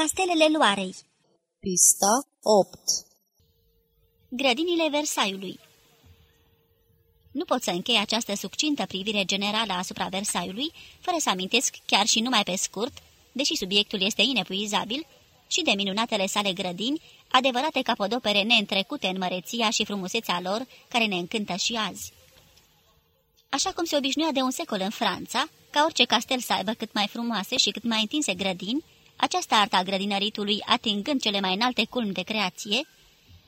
Castelele Loarei. Pista 8 Grădinile Versaiului. Nu pot să închei această succintă privire generală asupra Versaiului, fără să amintesc chiar și numai pe scurt, deși subiectul este inepuizabil, și de minunatele sale grădini, adevărate capodopere neîntrecute în măreția și frumusețea lor, care ne încântă și azi. Așa cum se obișnuia de un secol în Franța, ca orice castel să aibă cât mai frumoase și cât mai întinse grădini, această arta a grădinăritului atingând cele mai înalte culmi de creație,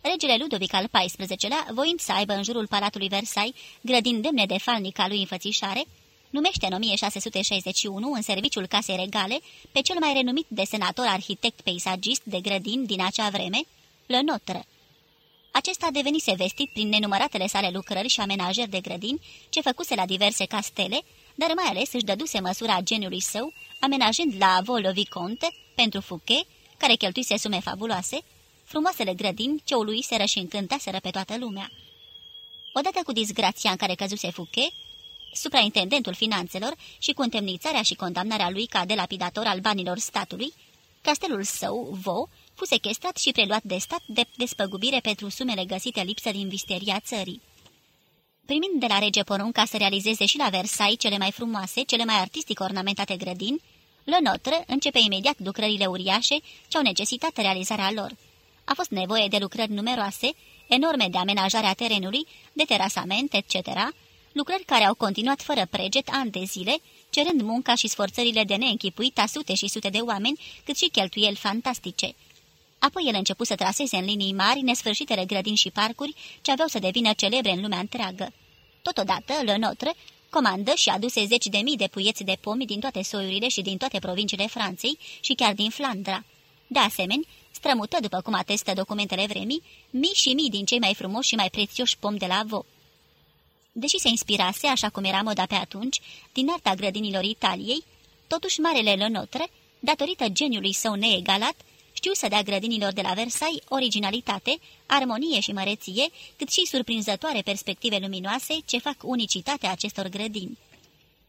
regele Ludovic al XIV-lea, voind să aibă în jurul Palatului Versailles grădini demne de falnica lui înfățișare, numește în 1661, în serviciul casei regale, pe cel mai renumit desenator arhitect peisagist de grădini din acea vreme, Le Notre. Acesta devenise vestit prin nenumăratele sale lucrări și amenajări de grădini ce făcuse la diverse castele, dar mai ales își dăduse măsura geniului său, amenajând la Volo Viconte, pentru Fouquet, care cheltuise sume fabuloase, frumoasele grădini ce o luiseră și încântaseră pe toată lumea. Odată cu disgrația în care căzuse Fouquet, supraintendentul finanțelor și cu întemnițarea și condamnarea lui ca delapidator al banilor statului, castelul său, Vaux, fu sequestrat și preluat de stat de despăgubire pentru sumele găsite lipsă din visteria țării. Primind de la rege porunca să realizeze și la Versailles cele mai frumoase, cele mai artistic ornamentate grădini, Le Notre începe imediat lucrările uriașe ce au necesitat realizarea lor. A fost nevoie de lucrări numeroase, enorme de amenajare a terenului, de terasament, etc., lucrări care au continuat fără preget ani de zile, cerând munca și sforțările de neînchipuit a sute și sute de oameni, cât și cheltuieli fantastice. Apoi el începu să traseze în linii mari nesfârșitele grădini și parcuri ce aveau să devină celebre în lumea întreagă. Totodată, Le Notre comandă și aduse zeci de mii de puieți de pomi din toate soiurile și din toate provinciile Franței și chiar din Flandra. De asemenea, strămută, după cum atestă documentele vremii, mii și mii din cei mai frumoși și mai prețioși pomi de la Vaux. Deși se inspirase, așa cum era moda pe atunci, din arta grădinilor Italiei, totuși Marele Le Notre, datorită geniului său neegalat, știu să dea grădinilor de la Versailles originalitate, armonie și măreție, cât și surprinzătoare perspective luminoase ce fac unicitatea acestor grădini.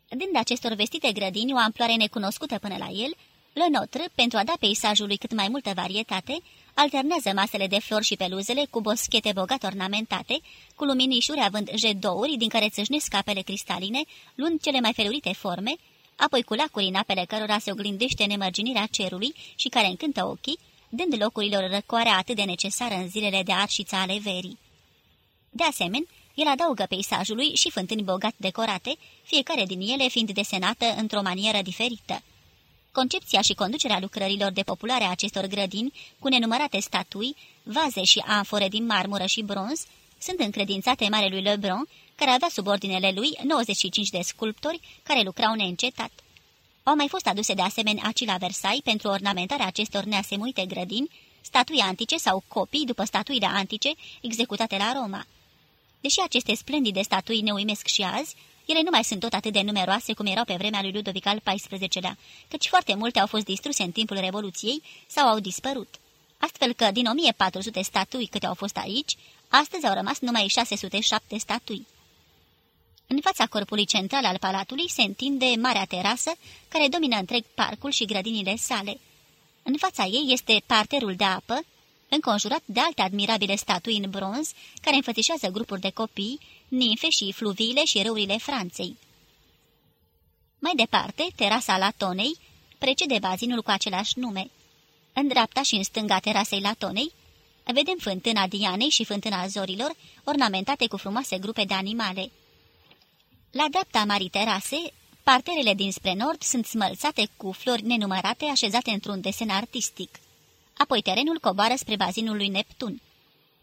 Dând acestor vestite grădini o amploare necunoscută până la el, Le Notre, pentru a da peisajului cât mai multă varietate, alternează masele de flori și peluzele cu boschete bogat ornamentate, cu luminișuri având jedouri din care țâșnesc apele cristaline, luând cele mai felurite forme, apoi cu lacuri în apele cărora se oglindește nemărginirea cerului și care încântă ochii, dând locurilor răcoarea atât de necesară în zilele de arșiță ale verii. De asemenea, el adaugă peisajului și fântâni bogat decorate, fiecare din ele fiind desenată într-o manieră diferită. Concepția și conducerea lucrărilor de populare a acestor grădini, cu nenumărate statui, vaze și amfore din marmură și bronz, sunt încredințate Marelui Lebrun, care avea sub ordinele lui 95 de sculptori care lucrau neîncetat. Au mai fost aduse de asemenea aci la Versailles pentru ornamentarea acestor neasemuite grădini, statui antice sau copii după statuile antice executate la Roma. Deși aceste splendide statui ne uimesc și azi, ele nu mai sunt tot atât de numeroase cum erau pe vremea lui Ludovic al XIV-lea, căci foarte multe au fost distruse în timpul Revoluției sau au dispărut. Astfel că din 1400 statui câte au fost aici, astăzi au rămas numai 607 statui. În fața corpului central al palatului se întinde marea terasă care domină întreg parcul și grădinile sale. În fața ei este parterul de apă, înconjurat de alte admirabile statui în bronz care înfățișează grupuri de copii, ninfe și fluviile și râurile Franței. Mai departe, terasa Latonei precede bazinul cu același nume. În dreapta și în stânga terasei Latonei vedem fântâna Dianei și fântâna Zorilor, ornamentate cu frumoase grupe de animale. La dreapta marii terase, parterele dinspre nord sunt smălțate cu flori nenumărate așezate într-un desen artistic. Apoi terenul coboară spre bazinul lui Neptun.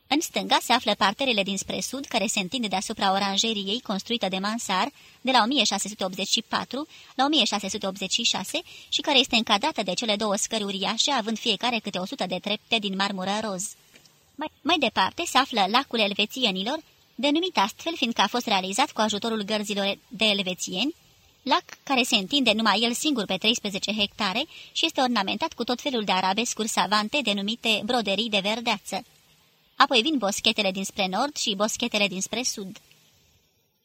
În stânga se află parterele dinspre sud, care se întinde deasupra oranjeriei construită de Mansar de la 1684 la 1686 și care este încadrată de cele două scări uriașe, având fiecare câte o sută de trepte din marmură roz. Mai, mai departe se află lacul elvețienilor, denumit astfel fiindcă a fost realizat cu ajutorul gărzilor de elvețieni, lac care se întinde numai el singur pe 13 hectare și este ornamentat cu tot felul de arabescuri savante denumite broderii de verdeață. Apoi vin boschetele dinspre nord și boschetele dinspre sud.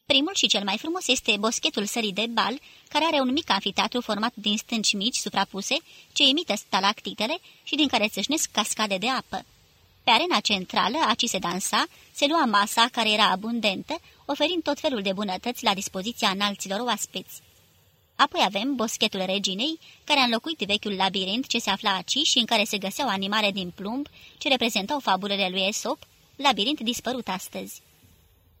Primul și cel mai frumos este boschetul sării de bal, care are un mic anfiteatru format din stânci mici suprapuse, ce imită stalactitele și din care țâșnesc cascade de apă. Pe arena centrală, aci se dansa, se lua masa, care era abundentă, oferind tot felul de bunătăți la dispoziția înalților oaspeți. Apoi avem boschetul reginei, care a înlocuit vechiul labirint ce se afla aici și în care se găseau animale din plumb ce reprezentau fabulele lui Esop, labirint dispărut astăzi.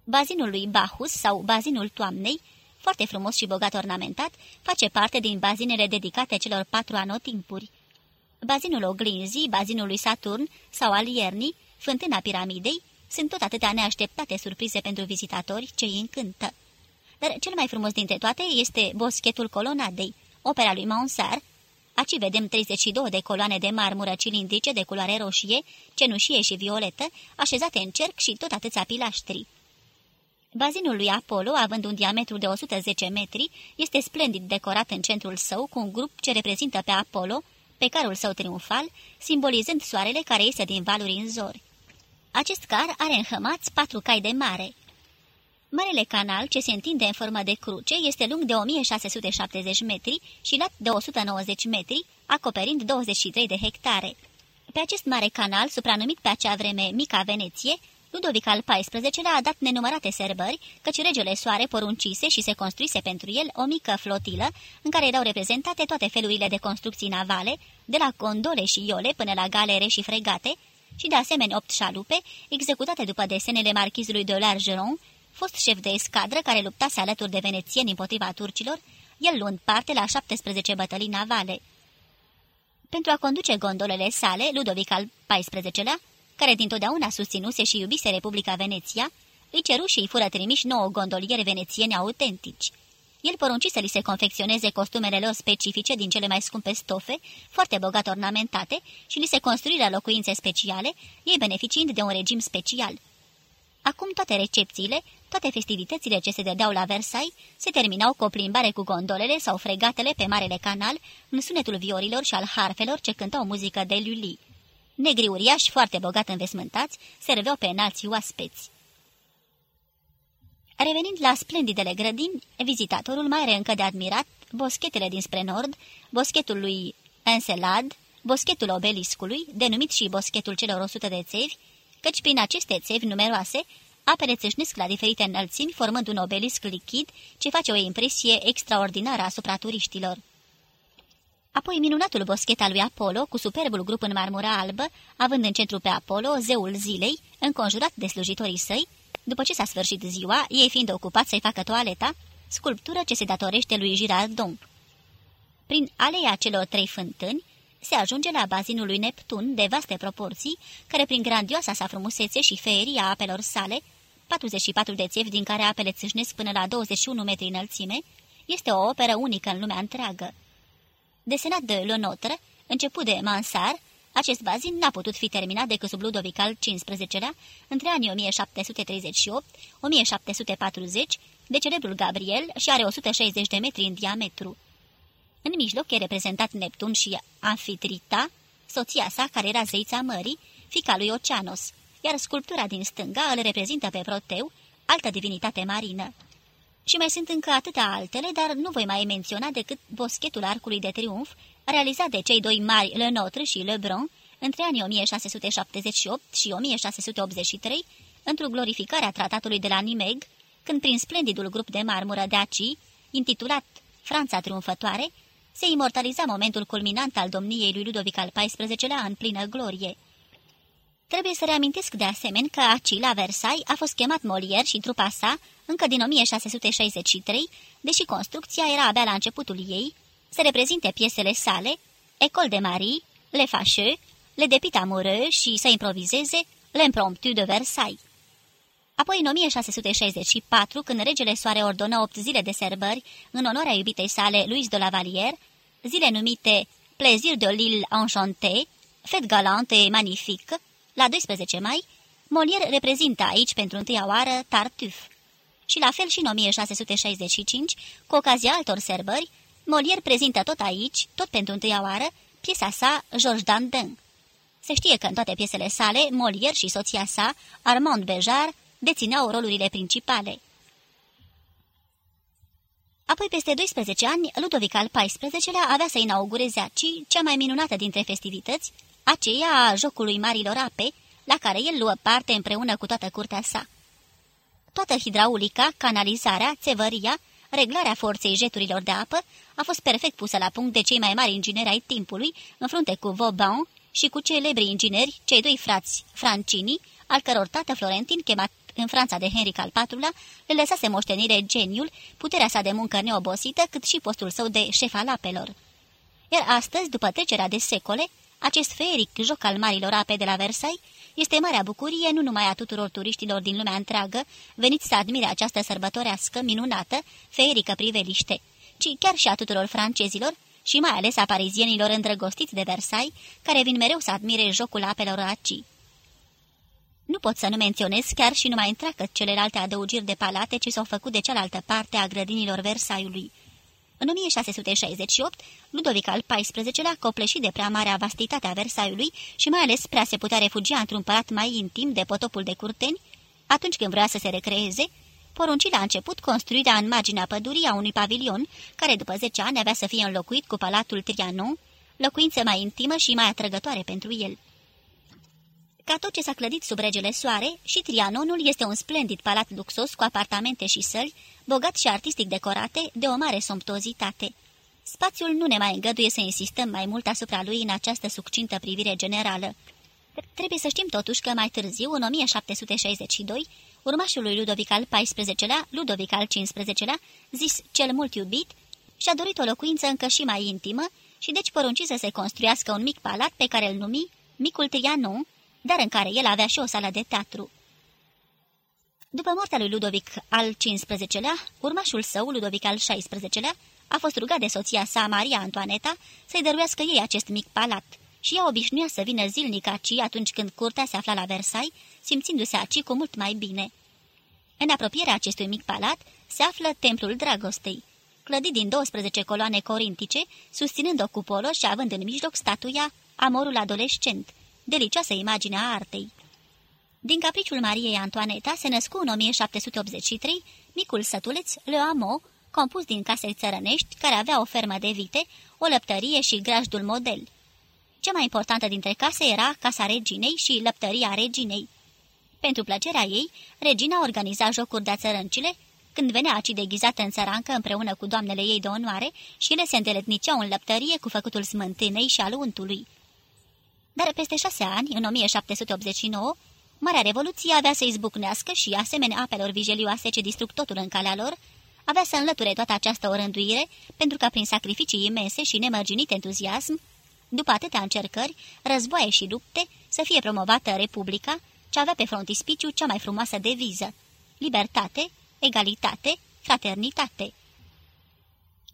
Bazinul lui Bahus sau bazinul toamnei, foarte frumos și bogat ornamentat, face parte din bazinele dedicate celor patru anotimpuri. Bazinul oglinzii, bazinul lui Saturn sau al iernii, fântâna piramidei, sunt tot atâtea neașteptate surprize pentru vizitatori ce îi încântă. Dar cel mai frumos dintre toate este boschetul colonadei, opera lui Monsar. Aici vedem 32 de coloane de marmură cilindrice de culoare roșie, cenușie și violetă, așezate în cerc și tot atâția pilaștri. Bazinul lui Apollo, având un diametru de 110 metri, este splendid decorat în centrul său cu un grup ce reprezintă pe Apollo, pe carul său triumfal, simbolizând soarele care iese din valuri în zori. Acest car are înhămați patru cai de mare. Marele canal, ce se întinde în formă de cruce, este lung de 1670 metri și lat de 190 metri, acoperind 23 de hectare. Pe acest mare canal, supranumit pe acea vreme Mica Veneție, Ludovic al XIV-lea a dat nenumărate serbări, căci regele Soare poruncise și se construise pentru el o mică flotilă, în care erau reprezentate toate felurile de construcții navale, de la condole și iole până la galere și fregate, și de asemenea opt șalupe, executate după desenele marchizului de Largeron, fost șef de escadră care luptase alături de venețieni împotriva turcilor, el luând parte la 17 bătălii navale. Pentru a conduce gondolele sale, Ludovic al XIV-lea, care dintotdeauna susținuse și iubise Republica Veneția, îi ceru și îi fură trimiși nouă gondoliere venețieni autentici. El porunci să li se confecționeze costumele lor specifice din cele mai scumpe stofe, foarte bogat ornamentate, și li se construirea locuințe speciale, ei beneficiind de un regim special. Acum toate recepțiile, toate festivitățile ce se dădeau la Versailles, se terminau cu o plimbare cu gondolele sau fregatele pe Marele Canal, în sunetul viorilor și al harfelor ce cântau muzică de Lully. Negri uriași, foarte bogat învesmântați, serveau pe înalții oaspeți. Revenind la splendidele grădini, vizitatorul mai are încă de admirat boschetele dinspre nord, boschetul lui Encelad, boschetul obeliscului, denumit și boschetul celor 100 de țevi, căci prin aceste țevi numeroase, apele țâșnesc la diferite înălțimi, formând un obelisc lichid ce face o impresie extraordinară asupra turiștilor. Apoi minunatul boschet al lui Apollo, cu superbul grup în marmura albă, având în centru pe Apollo, zeul zilei, înconjurat de slujitorii săi, după ce s-a sfârșit ziua, ei fiind ocupați să-i facă toaleta, sculptură ce se datorește lui Girardon. Prin aleia celor trei fântâni, se ajunge la bazinul lui Neptun de vaste proporții, care prin grandioasa sa frumusețe și feeria apelor sale, 44 de țevi din care apele țâșnesc până la 21 metri înălțime, este o operă unică în lumea întreagă. Desenat de Le Notre, început de Mansart, acest bazin n-a putut fi terminat decât sub Ludovic al XV-lea, între anii 1738-1740, de celebrul Gabriel și are 160 de metri în diametru. În mijloc e reprezentat Neptun și Amfitrita, soția sa care era zeița mării, fica lui Oceanos, iar sculptura din stânga îl reprezintă pe Proteu, altă divinitate marină. Și mai sunt încă atâtea altele, dar nu voi mai menționa decât boschetul arcului de triumf, realizat de cei doi mari Le Notre și Lebrun, între anii 1678 și 1683, într-o glorificare a tratatului de la Nimeg, când prin splendidul grup de marmură de aci, intitulat Franța triumfătoare, se imortaliza momentul culminant al domniei lui Ludovic al XIV-lea în plină glorie. Trebuie să reamintesc de asemenea că aci, la Versailles, a fost chemat Molière și trupa sa încă din 1663, deși construcția era abia la începutul ei, să reprezinte piesele sale, Ecole de Marie, Le Fâcheux, Le Depit Amoureux și să improvizeze L'Impromptu de Versailles. Apoi, în 1664, când regele Soare ordonă opt zile de serbări în onoarea iubitei sale, Louise de la Vallière, zile numite Plaisir de l'île enchantée, Fête galante et magnifique, la 12 mai, Molière reprezintă aici pentru întâia oară Tartuffe. Și la fel și în 1665, cu ocazia altor serbări, Molière prezintă tot aici, tot pentru întâia oară, piesa sa Georges Dandin. Se știe că în toate piesele sale, Molière și soția sa, Armand Bejar, dețineau rolurile principale. Apoi, peste 12 ani, Ludovic al XIV-lea avea să inaugureze aci cea mai minunată dintre festivități, aceea a jocului Marilor Ape, la care el luă parte împreună cu toată curtea sa. Toată hidraulica, canalizarea, țevăria, reglarea forței jeturilor de apă a fost perfect pusă la punct de cei mai mari ingineri ai timpului, în frunte cu Vauban și cu celebri ingineri, cei doi frați Francini, al căror tată Florentin, chemat în Franța de Henric al IV-lea, le lăsase moștenire geniul, puterea sa de muncă neobosită, cât și postul său de șef al apelor. Iar astăzi, după trecerea de secole, acest feric joc al marilor ape de la Versailles este marea bucurie nu numai a tuturor turiștilor din lumea întreagă, veniți să admire această sărbătorească, minunată, feerică priveliște, ci chiar și a tuturor francezilor, și mai ales a parizienilor îndrăgostiți de Versailles, care vin mereu să admire jocul apelor acii. Nu pot să nu menționez chiar și numai întreagă celelalte adăugiri de palate ce s-au făcut de cealaltă parte a grădinilor Versailles-ului. În 1668, Ludovic al XIV-lea, copleșit de prea marea vastitate a Versailles-ului și mai ales prea se putea refugia într-un palat mai intim de potopul de curteni, atunci când vrea să se recreeze, porunci la început construirea în marginea pădurii a unui pavilion, care după 10 ani avea să fie înlocuit cu palatul Trianon, locuință mai intimă și mai atrăgătoare pentru el. Ca tot ce s-a clădit sub regele soare, și Trianonul este un splendid palat luxos cu apartamente și săli, bogat și artistic decorate, de o mare somptuozitate. Spațiul nu ne mai îngăduie să insistăm mai mult asupra lui în această succintă privire generală. Trebuie să știm totuși că mai târziu, în 1762, urmașul lui Ludovic al XIV-lea, Ludovic al XV-lea, zis cel mult iubit, și-a dorit o locuință încă și mai intimă și deci porunci să se construiască un mic palat pe care îl numi Micul Trianon, dar în care el avea și o sală de teatru. După moartea lui Ludovic al XV-lea, urmașul său, Ludovic al XVI-lea, a fost rugat de soția sa, Maria Antoaneta, să-i dăruiască ei acest mic palat și ea obișnuia să vină zilnic aci atunci când curtea se afla la Versailles, simțindu-se aci cu mult mai bine. În apropierea acestui mic palat se află Templul Dragostei, clădit din 12 coloane corintice, susținând o cupolă și având în mijloc statuia Amorul adolescent, delicioasă imagine a artei. Din capriciul Mariei Antoaneta se născu în 1783 micul sătuleț Le Amo, compus din case țărănești, care avea o fermă de vite, o lăptărie și grajdul model. Cea mai importantă dintre case era Casa Reginei și Lăptăria Reginei. Pentru plăcerea ei, regina organiza jocuri de țărâncile, când venea aci deghizată în țărancă împreună cu doamnele ei de onoare și ele se îndeletniceau în lăptărie cu făcutul smântânei și al untului. Dar peste șase ani, în 1789, Marea Revoluție avea să izbucnească și, asemenea apelor vijelioase ce distrug totul în calea lor, avea să înlăture toată această orânduire, pentru ca prin sacrificii imense și nemărginit entuziasm, după atâtea încercări, războaie și lupte, să fie promovată Republica, ce avea pe frontispiciu cea mai frumoasă deviză, libertate, egalitate, fraternitate.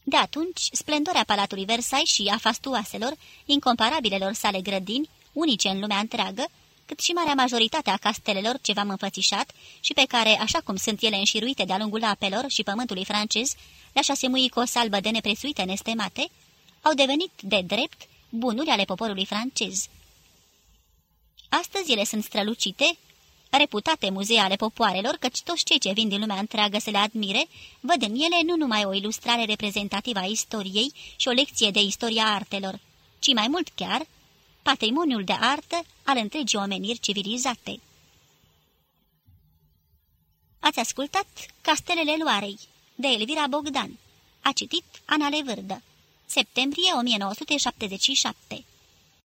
De atunci, splendoarea Palatului Versailles și a fastuoaselor, incomparabilelor sale grădini, unice în lumea întreagă, cât și marea majoritate a castelelor ce v-am înfățișat și pe care, așa cum sunt ele înșiruite de-a lungul apelor și pământului francez, le-aș asemui cu o salbă de nepresuite nestemate, au devenit, de drept, bunuri ale poporului francez. Astăzi ele sunt strălucite, reputate muzee ale popoarelor, căci toți cei ce vin din lumea întreagă să le admire, văd în ele nu numai o ilustrare reprezentativă a istoriei și o lecție de istoria artelor, ci mai mult chiar, patrimoniul de artă al întregii omeniri civilizate. Ați ascultat Castelele Loarei, de Elvira Bogdan. A citit Ana Levârdă. Septembrie 1977